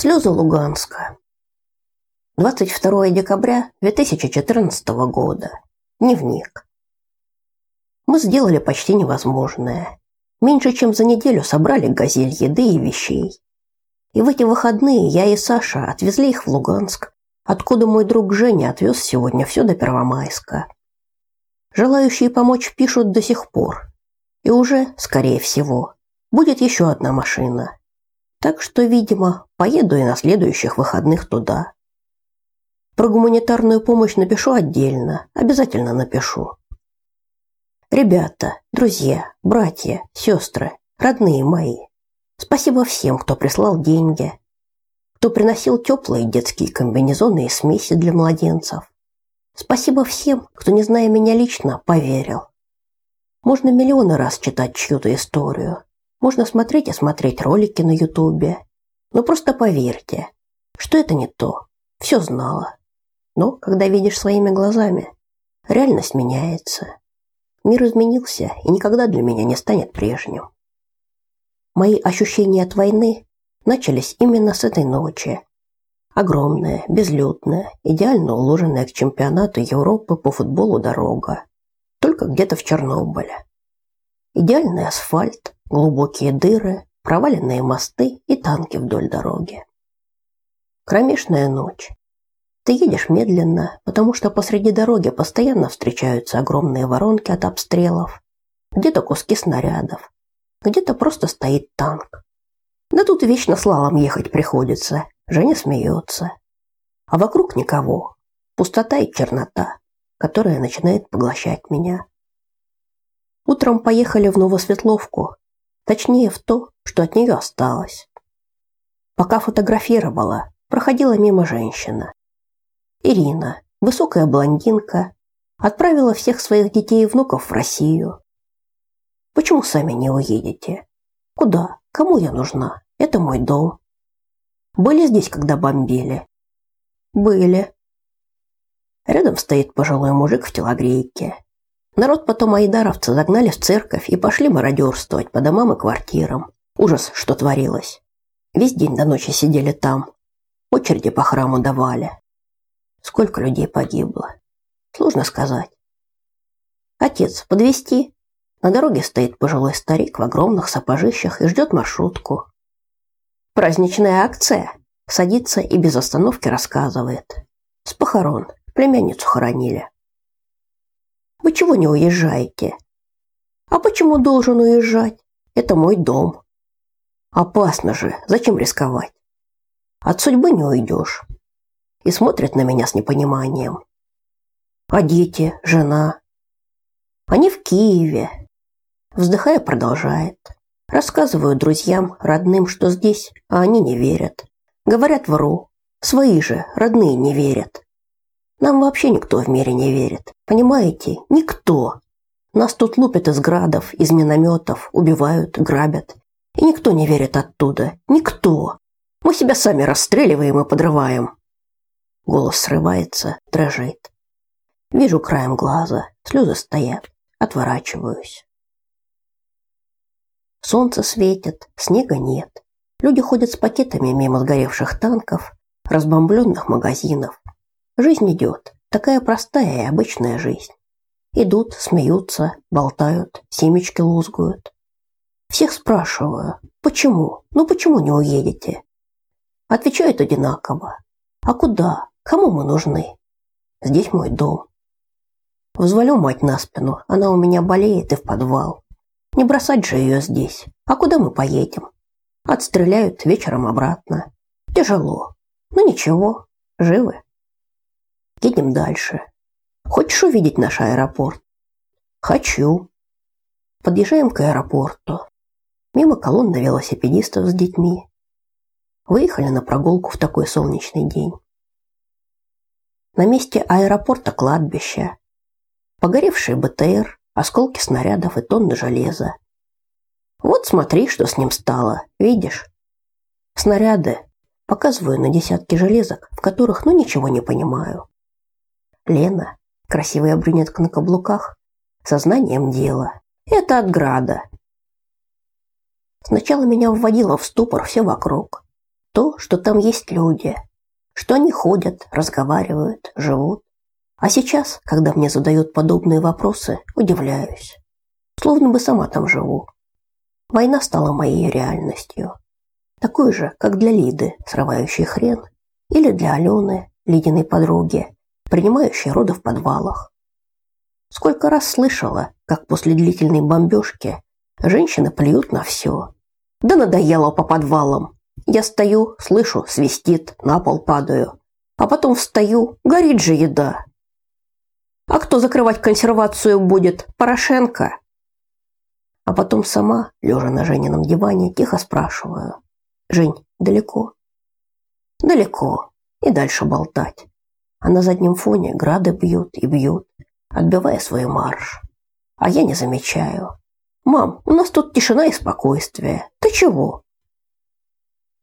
Слезы Луганска. 22 декабря 2014 года. Дневник. Мы сделали почти невозможное. Меньше чем за неделю собрали газель еды и вещей. И в эти выходные я и Саша отвезли их в Луганск, откуда мой друг Женя отвез сегодня все до Первомайска. Желающие помочь пишут до сих пор. И уже, скорее всего, будет еще одна машина. Так что, видимо, поеду и на следующих выходных туда. Про гуманитарную помощь напишу отдельно, обязательно напишу. Ребята, друзья, братья, сестры, родные мои, спасибо всем, кто прислал деньги, кто приносил теплые детские комбинезоны и смеси для младенцев. Спасибо всем, кто, не зная меня лично, поверил. Можно миллионы раз читать чью-то историю, можно смотреть и смотреть ролики на Ютубе. Но просто поверьте, что это не то. Все знала. Но когда видишь своими глазами, реальность меняется. Мир изменился и никогда для меня не станет прежним. Мои ощущения от войны начались именно с этой ночи. Огромная, безлюдная, идеально уложенная к чемпионату Европы по футболу дорога. Только где-то в Чернобыле. Идеальный асфальт, глубокие дыры, проваленные мосты и танки вдоль дороги. Кромешная ночь. Ты едешь медленно, потому что посреди дороги постоянно встречаются огромные воронки от обстрелов, где-то куски снарядов, где-то просто стоит танк. Да тут вечно слалом ехать приходится. Женя смеется. А вокруг никого. Пустота и чернота, которая начинает поглощать меня. Утром поехали в Новосветловку, точнее в то, что от нее осталось. Пока фотографировала, проходила мимо женщина. Ирина, высокая блондинка, отправила всех своих детей и внуков в Россию. Почему сами не уедете? Куда? Кому я нужна? Это мой дом. Были здесь, когда бомбили? Были. Рядом стоит пожилой мужик в телогрейке. Народ потом айдаровцы загнали в церковь и пошли мародерствовать по домам и квартирам. Ужас, что творилось. Весь день до ночи сидели там. Очереди по храму давали. Сколько людей погибло? Сложно сказать. Отец, подвести? На дороге стоит пожилой старик в огромных сапожищах и ждет маршрутку. Праздничная акция. Садится и без остановки рассказывает. С похорон. Племянницу хоронили. Вы не уезжаете? А почему должен уезжать? Это мой дом. Опасно же, зачем рисковать? От судьбы не уйдешь. И смотрят на меня с непониманием. А дети, жена? Они в Киеве. Вздыхая, продолжает. Рассказываю друзьям, родным, что здесь, а они не верят. Говорят, вру. Свои же, родные, не верят. Нам вообще никто в мире не верит. Понимаете? Никто. Нас тут лупят из градов, из минометов, убивают, грабят. И никто не верит оттуда. Никто. Мы себя сами расстреливаем и подрываем. Голос срывается, дрожит. Вижу краем глаза, слезы стоят, отворачиваюсь. Солнце светит, снега нет. Люди ходят с пакетами мимо сгоревших танков, разбомбленных магазинов, Жизнь идет, такая простая и обычная жизнь. Идут, смеются, болтают, семечки лузгают. Всех спрашиваю, почему? Ну почему не уедете? Отвечают одинаково. А куда? Кому мы нужны? Здесь мой дом. Взвалю мать на спину, она у меня болеет и в подвал. Не бросать же ее здесь. А куда мы поедем? Отстреляют вечером обратно. Тяжело. Но ничего, живы. Едем дальше. Хочешь увидеть наш аэропорт? Хочу. Подъезжаем к аэропорту. Мимо колонны велосипедистов с детьми. Выехали на прогулку в такой солнечный день. На месте аэропорта кладбище. Погоревший БТР, осколки снарядов и тонны железа. Вот смотри, что с ним стало, видишь? Снаряды. Показываю на десятки железок, в которых ну ничего не понимаю. Лена, красивая брюнетка на каблуках, сознанием дела. Это от града. Сначала меня вводило в ступор все вокруг. То, что там есть люди, что они ходят, разговаривают, живут. А сейчас, когда мне задают подобные вопросы, удивляюсь. Словно бы сама там живу. Война стала моей реальностью. Такой же, как для Лиды, срывающей хрен, или для Алены, Лидиной подруги, принимающей роды в подвалах. Сколько раз слышала, как после длительной бомбежки женщины плюют на все. Да надоело по подвалам. Я стою, слышу, свистит, на пол падаю. А потом встаю, горит же еда. А кто закрывать консервацию будет? Порошенко. А потом сама, лежа на Женином диване, тихо спрашиваю. Жень, далеко? Далеко. И дальше болтать. А на заднем фоне грады бьют и бьют, отбивая свой марш. А я не замечаю. Мам, у нас тут тишина и спокойствие. Ты чего?